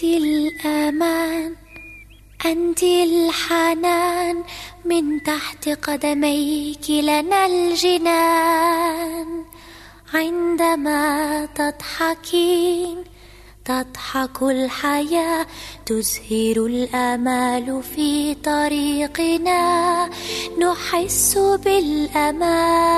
أنت الأمان أنت الحنان من تحت قدميك لنا الجنان. عندما تضحكين تضحك الحياة تزهر الآمال في طريقنا. نحس بالأمان.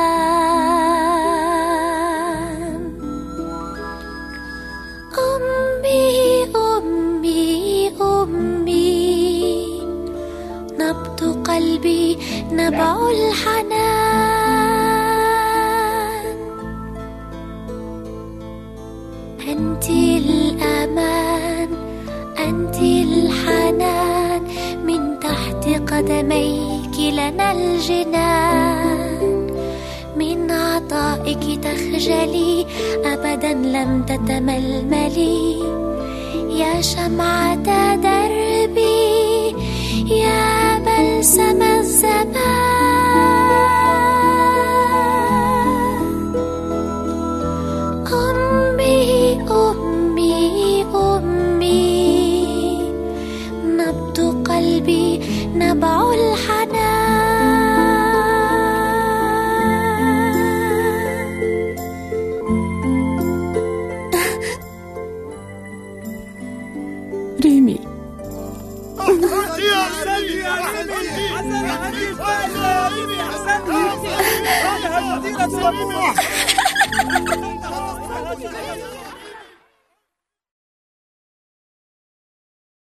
قلبي نبع الحنان. أنت الأمان أنت الحنان. من تحت قدميك لنا الجنان. من عطائك تخجلي أبدا لم تتململي. يا شمعة دربي نبع الحنان. ريمي. حسن